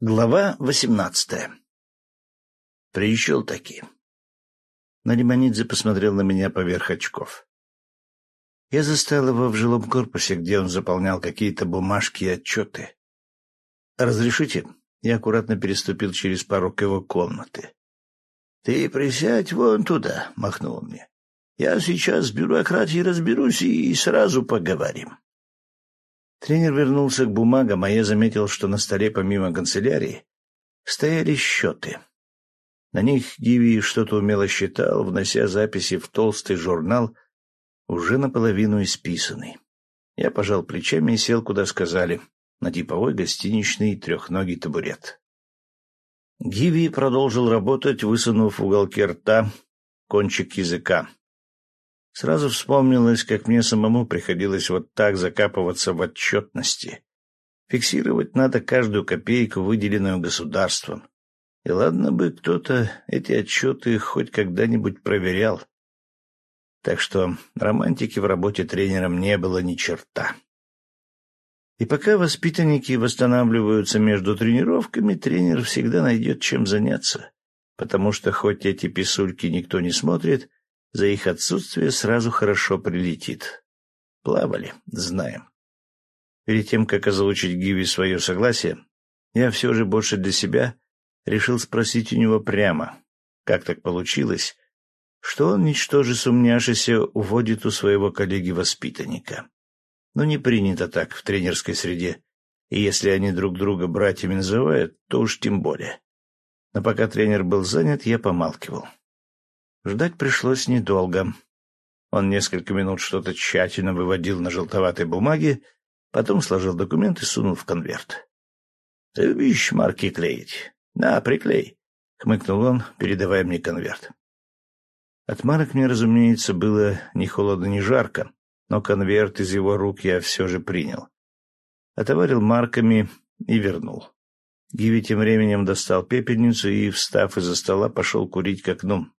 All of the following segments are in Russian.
Глава восемнадцатая. Приезжал таки. Нариманидзе посмотрел на меня поверх очков. Я застал его в жилом корпусе, где он заполнял какие-то бумажки и отчеты. «Разрешите?» Я аккуратно переступил через порог его комнаты. «Ты присядь вон туда», — махнул мне. «Я сейчас с бюрократией разберусь и сразу поговорим». Тренер вернулся к бумагам, а я заметил, что на столе помимо канцелярии стояли счеты. На них Гиви что-то умело считал, внося записи в толстый журнал, уже наполовину исписанный. Я пожал плечами и сел, куда сказали, на типовой гостиничный трехногий табурет. Гиви продолжил работать, высунув в уголке рта кончик языка. Сразу вспомнилось, как мне самому приходилось вот так закапываться в отчетности. Фиксировать надо каждую копейку, выделенную государством. И ладно бы кто-то эти отчеты хоть когда-нибудь проверял. Так что романтики в работе тренером не было ни черта. И пока воспитанники восстанавливаются между тренировками, тренер всегда найдет чем заняться, потому что хоть эти писульки никто не смотрит, за их отсутствие сразу хорошо прилетит. Плавали, знаем. Перед тем, как озвучить Гиви свое согласие, я все же больше для себя решил спросить у него прямо, как так получилось, что он, ничтоже сумняшися, уводит у своего коллеги-воспитанника. Но не принято так в тренерской среде, и если они друг друга братьями называют, то уж тем более. Но пока тренер был занят, я помалкивал. Ждать пришлось недолго. Он несколько минут что-то тщательно выводил на желтоватой бумаге, потом сложил документ и сунул в конверт. — Ты любишь марки клеить? На, приклей, — хмыкнул он, передавая мне конверт. От марок мне, разумеется, было ни холодно, ни жарко, но конверт из его рук я все же принял. Отоварил марками и вернул. Гиви тем временем достал пепельницу и, встав из-за стола, пошел курить к окну.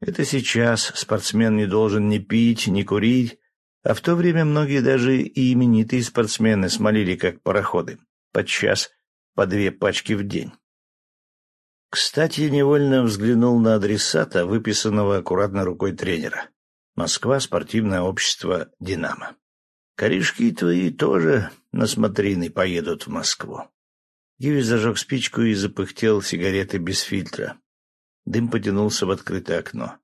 Это сейчас спортсмен не должен ни пить, ни курить, а в то время многие даже и именитые спортсмены смолили как пароходы, подчас по две пачки в день. Кстати, невольно взглянул на адресата, выписанного аккуратно рукой тренера. Москва, спортивное общество «Динамо». Корешки твои тоже на смотрины поедут в Москву. Гиви зажег спичку и запыхтел сигареты без фильтра. Дым потянулся в открытое окно.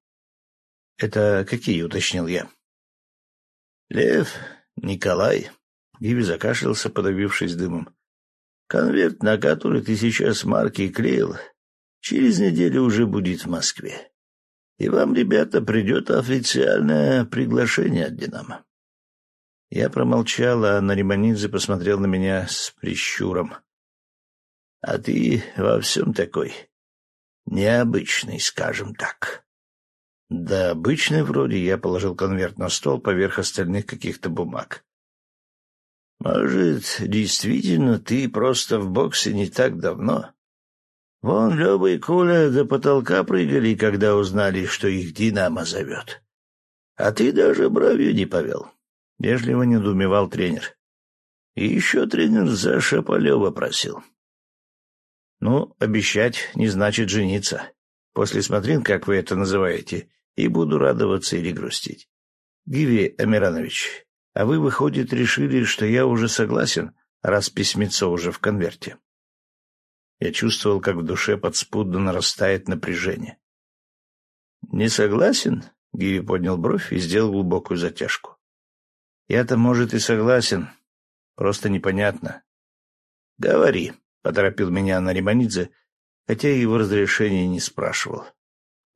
— Это какие? — уточнил я. — Лев, Николай. Гиви закашлялся, подавившись дымом. — Конверт, на который ты сейчас марки клеил, через неделю уже будет в Москве. И вам, ребята, придет официальное приглашение от «Динамо». Я промолчал, а Нариманидзе посмотрел на меня с прищуром. — А ты во всем такой Необычный, скажем так. Да, обычный вроде. Я положил конверт на стол поверх остальных каких-то бумаг. Может, действительно, ты просто в боксе не так давно? Вон Лёва и Коля до потолка прыгали, когда узнали, что их «Динамо» зовет. А ты даже бровью не повел. Вежливо недоумевал тренер. И еще тренер за Шаполева просил. Ну, обещать не значит жениться. После смотрин, как вы это называете, и буду радоваться или грустить. Гиви Амиранович, а вы, выходит, решили, что я уже согласен, раз письмецо уже в конверте? Я чувствовал, как в душе подспудно нарастает напряжение. «Не согласен?» — Гиви поднял бровь и сделал глубокую затяжку. «Я-то, может, и согласен. Просто непонятно». «Говори», поторопил меня Нариманидзе, хотя его разрешения не спрашивал.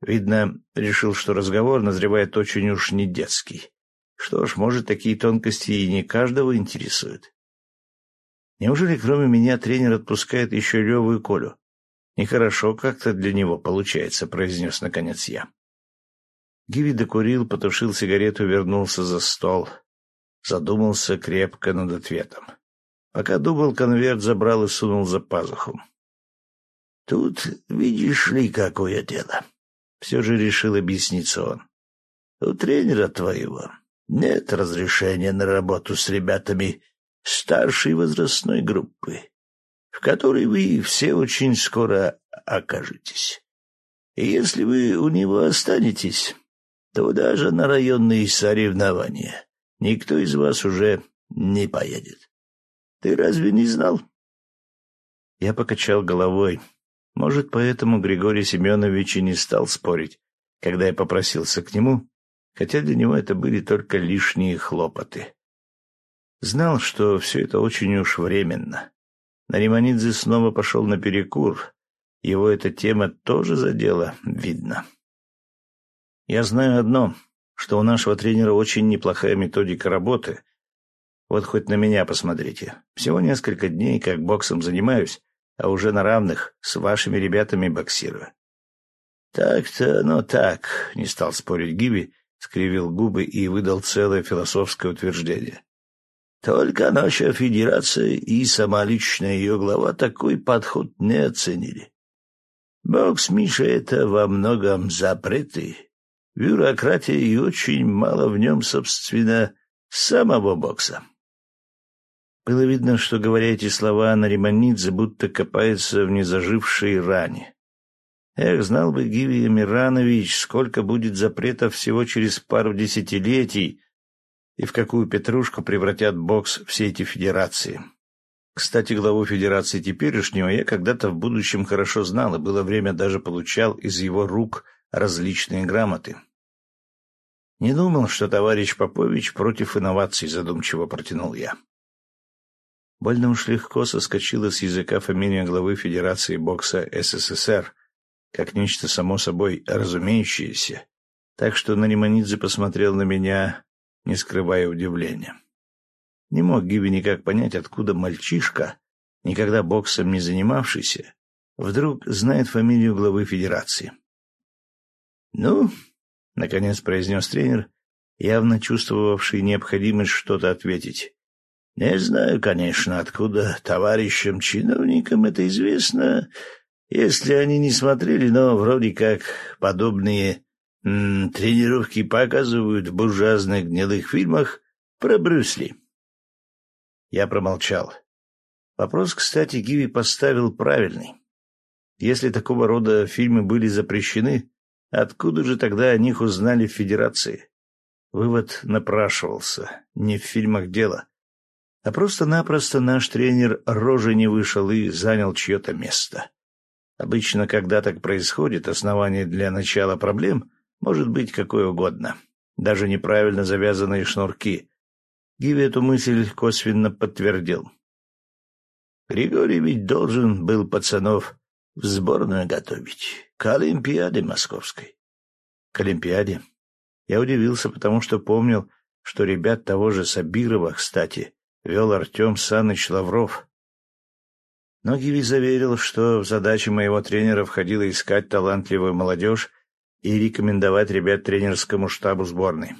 Видно, решил, что разговор назревает очень уж не детский. Что ж, может, такие тонкости и не каждого интересуют. Неужели кроме меня тренер отпускает еще Леву и Колю? Нехорошо как-то для него получается, произнес наконец я. Гиви докурил, потушил сигарету, вернулся за стол. Задумался крепко над ответом. Пока думал, конверт забрал и сунул за пазуху. — Тут, видишь ли, какое дело. Все же решил объясниться он. — У тренера твоего нет разрешения на работу с ребятами старшей возрастной группы. В которой вы все очень скоро окажетесь. И если вы у него останетесь, то даже на районные соревнования никто из вас уже не поедет. Ты разве не знал? Я покачал головой. Может, поэтому Григорий Семенович и не стал спорить, когда я попросился к нему, хотя для него это были только лишние хлопоты. Знал, что все это очень уж временно. Нариманидзе снова пошел на перекур. Его эта тема тоже задела, видно. Я знаю одно, что у нашего тренера очень неплохая методика работы. Вот хоть на меня посмотрите. Всего несколько дней, как боксом занимаюсь, а уже на равных с вашими ребятами боксирую. Так-то, ну так, не стал спорить Гиви, скривил губы и выдал целое философское утверждение. Только наша федерация и сама личная ее глава такой подход не оценили. Бокс, Миша, это во многом запреты, бюрократия и очень мало в нем, собственно, самого бокса. Было видно, что, говоря эти слова, Нариманидзе будто копается в незажившей ране. Эх, знал бы Гивия Миранович, сколько будет запретов всего через пару десятилетий, и в какую петрушку превратят бокс все эти федерации. Кстати, главу федерации теперешнего я когда-то в будущем хорошо знал, и было время даже получал из его рук различные грамоты. Не думал, что товарищ Попович против инноваций, задумчиво протянул я. Больно уж легко соскочила с языка фамилия главы Федерации бокса СССР, как нечто само собой разумеющееся, так что Нариманидзе посмотрел на меня, не скрывая удивления. Не мог Гиви никак понять, откуда мальчишка, никогда боксом не занимавшийся, вдруг знает фамилию главы Федерации. — Ну, — наконец произнес тренер, явно чувствовавший необходимость что-то ответить. — Не знаю, конечно, откуда товарищам-чиновникам это известно, если они не смотрели, но вроде как подобные м тренировки показывают в буржуазных гнилых фильмах про Брюсли. Я промолчал. Вопрос, кстати, Гиви поставил правильный. Если такого рода фильмы были запрещены, Откуда же тогда о них узнали в Федерации? Вывод напрашивался. Не в фильмах дело. А просто-напросто наш тренер рожи не вышел и занял чье-то место. Обычно, когда так происходит, основание для начала проблем может быть какое угодно. Даже неправильно завязанные шнурки. Гиви эту мысль косвенно подтвердил. Григорий ведь должен был пацанов в сборную готовить. К Олимпиаде московской. К Олимпиаде. Я удивился, потому что помнил, что ребят того же Сабирова, кстати, вел Артем Саныч Лавров. Но Гиви заверил, что в задачи моего тренера входило искать талантливую молодежь и рекомендовать ребят тренерскому штабу сборной.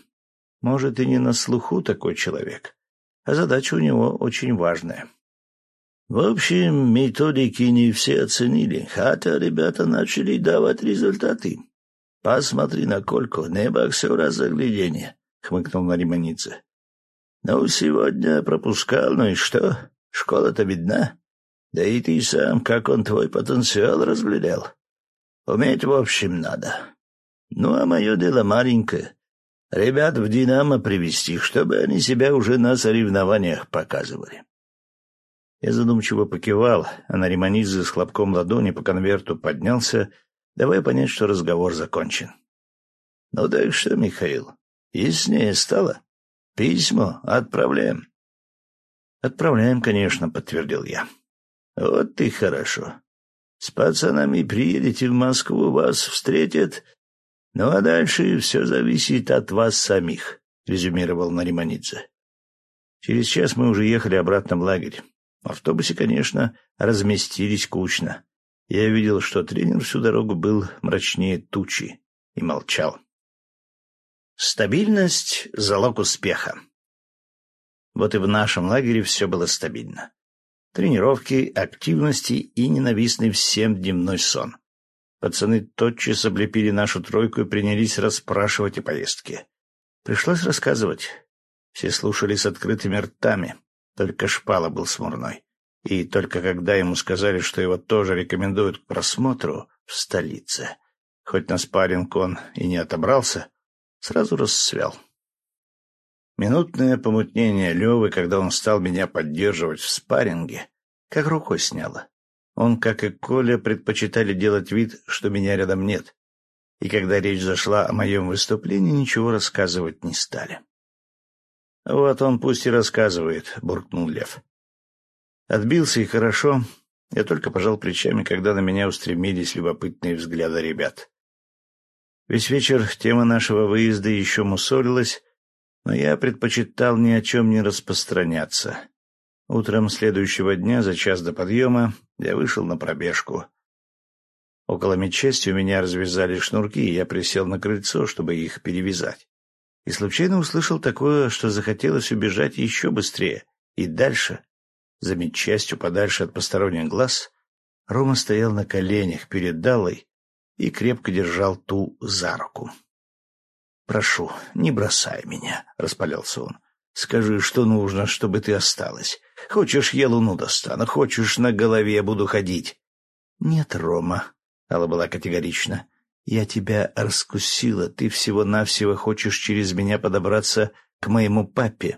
Может, и не на слуху такой человек, а задача у него очень важная. В общем, методики не все оценили, хотя ребята начали давать результаты. — Посмотри на Кольку, не боксера загляденье, — хмыкнул Нариманица. — Ну, сегодня пропускал, ну и что? Школа-то видна. Да и ты сам, как он твой потенциал разглядел. Уметь, в общем, надо. Ну, а мое дело маленькое. Ребят в «Динамо» привести, чтобы они себя уже на соревнованиях показывали. Я задумчиво покивал, а Нариманидзе с хлопком ладони по конверту поднялся, давая понять, что разговор закончен. — Ну так что, Михаил, яснее стало? Письмо отправляем. — Отправляем, конечно, — подтвердил я. — Вот ты хорошо. С пацанами приедете в Москву, вас встретят. Ну а дальше все зависит от вас самих, — резюмировал Нариманидзе. Через час мы уже ехали обратно в лагерь. В автобусе, конечно, разместились кучно. Я видел, что тренер всю дорогу был мрачнее тучи и молчал. Стабильность — залог успеха. Вот и в нашем лагере все было стабильно. Тренировки, активности и ненавистный всем дневной сон. Пацаны тотчас облепили нашу тройку и принялись расспрашивать о поездке. Пришлось рассказывать. Все слушали с открытыми ртами. Только шпала был смурной. И только когда ему сказали, что его тоже рекомендуют к просмотру в столице, хоть на спарринг он и не отобрался, сразу расцвел. Минутное помутнение Левы, когда он стал меня поддерживать в спарринге, как рукой сняло. Он, как и Коля, предпочитали делать вид, что меня рядом нет. И когда речь зашла о моем выступлении, ничего рассказывать не стали. «Вот он пусть и рассказывает», — буркнул Лев. Отбился и хорошо. Я только пожал плечами, когда на меня устремились любопытные взгляды ребят. Весь вечер тема нашего выезда еще мусолилась, но я предпочитал ни о чем не распространяться. Утром следующего дня, за час до подъема, я вышел на пробежку. Около медчасти у меня развязали шнурки, и я присел на крыльцо, чтобы их перевязать. И случайно услышал такое, что захотелось убежать еще быстрее. И дальше, за медчастью, подальше от посторонних глаз, Рома стоял на коленях перед Далой и крепко держал ту за руку. «Прошу, не бросай меня», — распалялся он. «Скажи, что нужно, чтобы ты осталась. Хочешь, я луну достану, хочешь, на голове буду ходить». «Нет, Рома», — Алла была категорична, — «я тебя раскусила. Ты всего-навсего хочешь через меня подобраться к моему папе».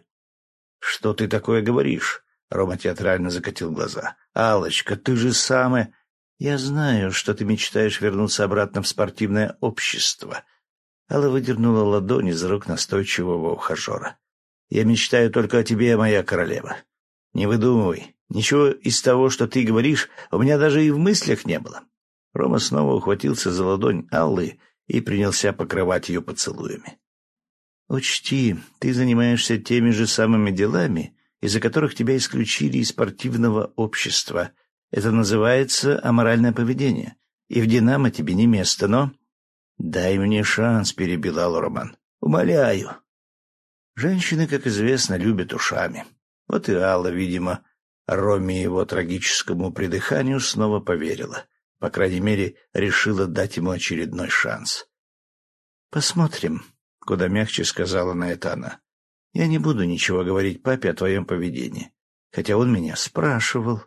«Что ты такое говоришь?» — Рома театрально закатил глаза. алочка ты же самая...» «Я знаю, что ты мечтаешь вернуться обратно в спортивное общество». Алла выдернула ладони из рук настойчивого ухажера. «Я мечтаю только о тебе, моя королева. Не выдумывай. Ничего из того, что ты говоришь, у меня даже и в мыслях не было». Рома снова ухватился за ладонь Аллы и принялся покрывать ее поцелуями. «Учти, ты занимаешься теми же самыми делами, из-за которых тебя исключили из спортивного общества», это называется аморальное поведение. И в «Динамо» тебе не место, но... «Дай мне шанс», — перебила Роман. «Умоляю». Женщины, как известно, любят ушами. Вот и Алла, видимо, Роме его трагическому придыханию снова поверила. По крайней мере, решила дать ему очередной шанс. «Посмотрим», — куда мягче сказала на это она. «Я не буду ничего говорить папе о твоем поведении, хотя он меня спрашивал».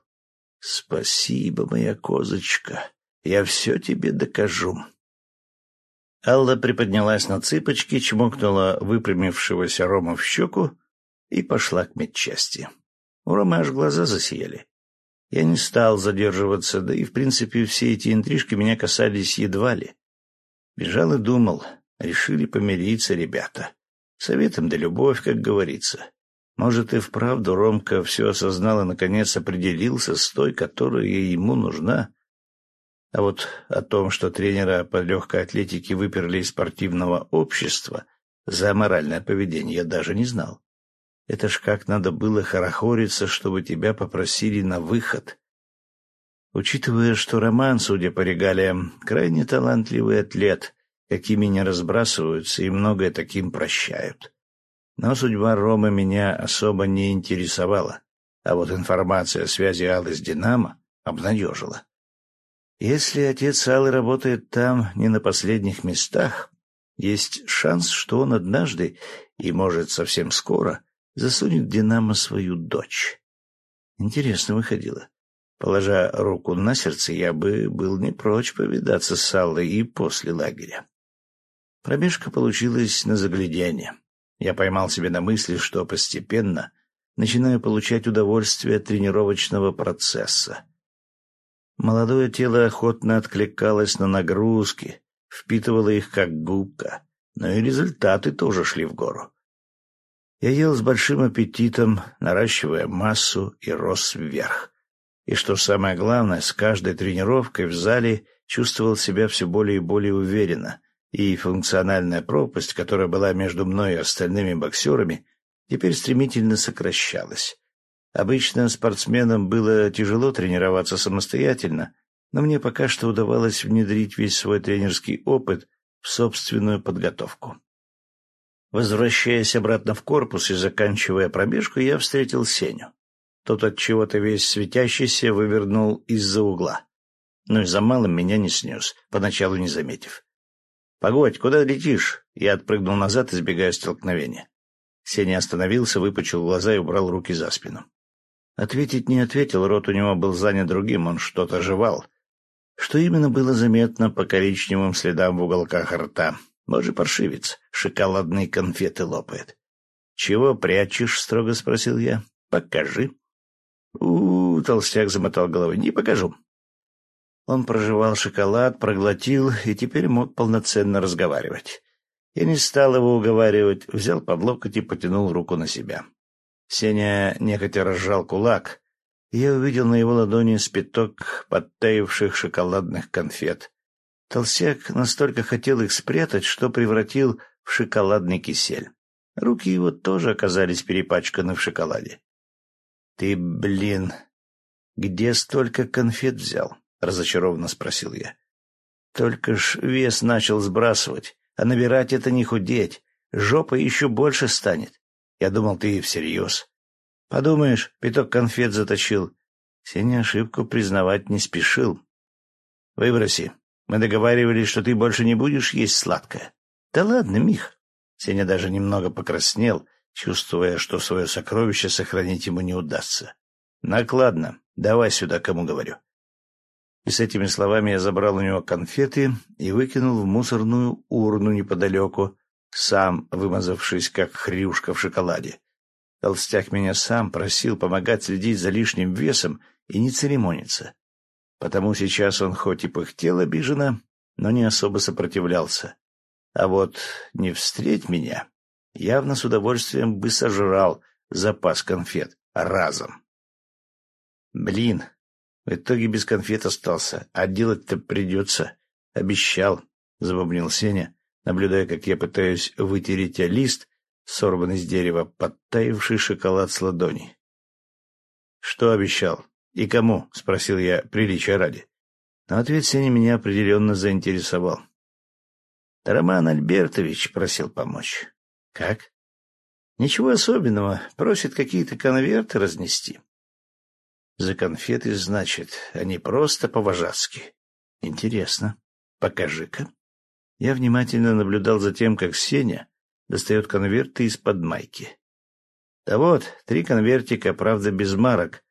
«Спасибо, моя козочка. Я все тебе докажу». Алла приподнялась на цыпочки, чмокнула выпрямившегося Рома в щеку и пошла к медчасти. У Ромы аж глаза засияли. Я не стал задерживаться, да и, в принципе, все эти интрижки меня касались едва ли. Бежал и думал, решили помириться ребята. Советом да любовь, как говорится. Может, и вправду Ромка все осознал и, наконец, определился с той, которая ему нужна. А вот о том, что тренера по легкой атлетике выперли из спортивного общества за моральное поведение, я даже не знал. Это ж как надо было хорохориться, чтобы тебя попросили на выход. Учитывая, что Роман, судя по регалиям, крайне талантливый атлет, какими не разбрасываются и многое таким прощают. Но судьба Ромы меня особо не интересовала, а вот информация о связи Аллы с «Динамо» обнадежила. Если отец Аллы работает там не на последних местах, есть шанс, что он однажды, и, может, совсем скоро, засунет «Динамо» свою дочь. Интересно выходило. Положа руку на сердце, я бы был не прочь повидаться с Аллой и после лагеря. Пробежка получилась на загляденье. Я поймал себя на мысли, что постепенно начинаю получать удовольствие от тренировочного процесса. Молодое тело охотно откликалось на нагрузки, впитывало их как губка, но и результаты тоже шли в гору. Я ел с большим аппетитом, наращивая массу и рос вверх. И что самое главное, с каждой тренировкой в зале чувствовал себя все более и более уверенно, и функциональная пропасть, которая была между мной и остальными боксерами, теперь стремительно сокращалась. Обычно спортсменам было тяжело тренироваться самостоятельно, но мне пока что удавалось внедрить весь свой тренерский опыт в собственную подготовку. Возвращаясь обратно в корпус и заканчивая пробежку, я встретил Сеню. Тот от чего-то весь светящийся вывернул из-за угла. Но и за малым меня не снес, поначалу не заметив. «Погодь, куда летишь?» Я отпрыгнул назад, избегая столкновения. Сеня остановился, выпучил глаза и убрал руки за спину. Ответить не ответил, рот у него был занят другим, он что-то жевал. Что именно было заметно по коричневым следам в уголках рта. Боже, паршивец, шоколадные конфеты лопает. — Чего прячешь? — строго спросил я. — Покажи. У, -у, у толстяк замотал головой. — Не покажу. Он прожевал шоколад, проглотил и теперь мог полноценно разговаривать. Я не стал его уговаривать, взял под локоть и потянул руку на себя. Сеня нехотя разжал кулак, и я увидел на его ладони спиток подтаивших шоколадных конфет. Толстяк настолько хотел их спрятать, что превратил в шоколадный кисель. Руки его тоже оказались перепачканы в шоколаде. — Ты, блин, где столько конфет взял? — разочарованно спросил я. — Только ж вес начал сбрасывать, а набирать это не худеть. Жопа еще больше станет. Я думал, ты всерьез. Подумаешь, пяток конфет заточил. Сеня ошибку признавать не спешил. Выброси. Мы договаривались, что ты больше не будешь есть сладкое. Да ладно, Мих. Сеня даже немного покраснел, чувствуя, что свое сокровище сохранить ему не удастся. Накладно. Давай сюда, кому говорю. И с этими словами я забрал у него конфеты и выкинул в мусорную урну неподалеку, сам вымазавшись, как хрюшка в шоколаде. Толстяк меня сам просил помогать следить за лишним весом и не церемониться. Потому сейчас он хоть и пыхтел обиженно, но не особо сопротивлялся. А вот не встреть меня, явно с удовольствием бы сожрал запас конфет разом. Блин, в итоге без конфет остался, а делать-то придется. Обещал, — забубнил Сеня, наблюдая, как я пытаюсь вытереть лист, сорванный с дерева, подтаивший шоколад с ладони. — Что обещал? И кому? — спросил я, приличия ради. Но ответ Сеня меня определенно заинтересовал. — Роман Альбертович просил помочь. — Как? — Ничего особенного. Просит какие-то конверты разнести. За конфеты, значит, не просто по-вожатски. Интересно. Покажи-ка. Я внимательно наблюдал за тем, как Сеня достает конверты из-под майки. Да вот, три конвертика, правда, без марок,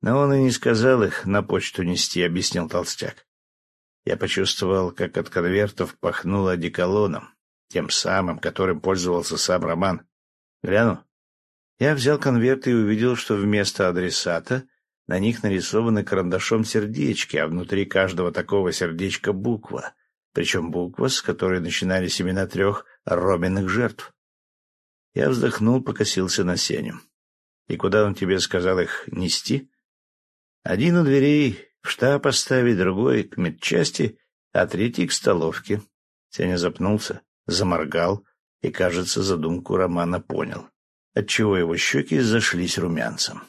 но он и не сказал их на почту нести, — объяснил толстяк. Я почувствовал, как от конвертов пахнуло одеколоном, тем самым, которым пользовался сам Роман. Гляну. Я взял конверт и увидел, что вместо адресата на них нарисованы карандашом сердечки, а внутри каждого такого сердечка буква, причем буква, с которой начинались имена трех Робиных жертв. Я вздохнул, покосился на Сеню. — И куда он тебе сказал их нести? — Один у дверей в штаб поставить, другой к медчасти, а третий к столовке. Сеня запнулся, заморгал и, кажется, задумку Романа понял, отчего его щеки зашлись румянцем.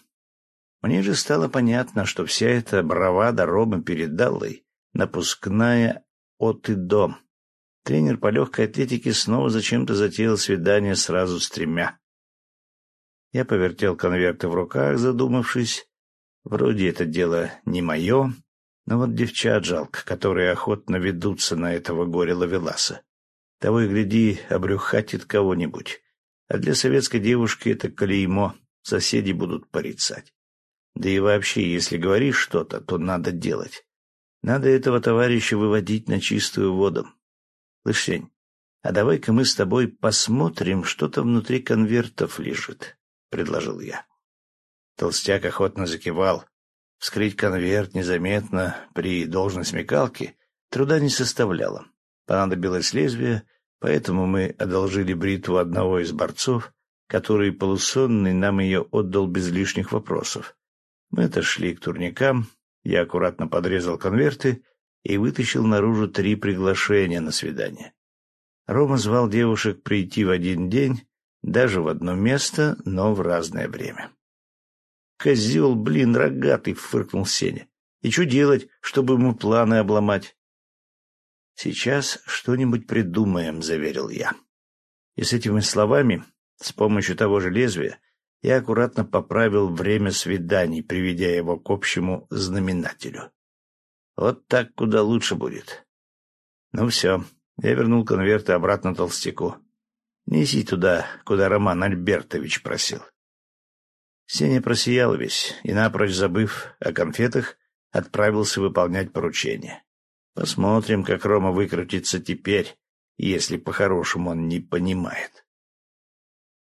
Мне же стало понятно, что вся эта бравада Ромы перед Даллой — напускная от и до. Тренер по легкой атлетике снова зачем-то затеял свидание сразу с тремя. Я повертел конверты в руках, задумавшись. Вроде это дело не мое, но вот девчат жалко, которые охотно ведутся на этого горя-ловеласа. Того и гляди, обрюхатит кого-нибудь. А для советской девушки это клеймо, соседи будут порицать. Да и вообще, если говоришь что-то, то надо делать. Надо этого товарища выводить на чистую воду. Слышь, Сень, а давай-ка мы с тобой посмотрим, что-то внутри конвертов лежит, — предложил я. Толстяк охотно закивал. Вскрыть конверт незаметно при должной смекалке труда не составляло. Понадобилось лезвие, поэтому мы одолжили бритву одного из борцов, который полусонный нам ее отдал без лишних вопросов. Мы отошли к турникам, я аккуратно подрезал конверты и вытащил наружу три приглашения на свидание. Рома звал девушек прийти в один день, даже в одно место, но в разное время. «Козел, блин, рогатый!» — фыркнул Сеня. «И что делать, чтобы ему планы обломать?» «Сейчас что-нибудь придумаем», — заверил я. И с этими словами, с помощью того же лезвия, я аккуратно поправил время свиданий, приведя его к общему знаменателю. Вот так куда лучше будет. Ну все, я вернул конверты обратно толстяку. Неси туда, куда Роман Альбертович просил. Сеня просиял весь и, напрочь забыв о конфетах, отправился выполнять поручение. Посмотрим, как Рома выкрутится теперь, если по-хорошему он не понимает.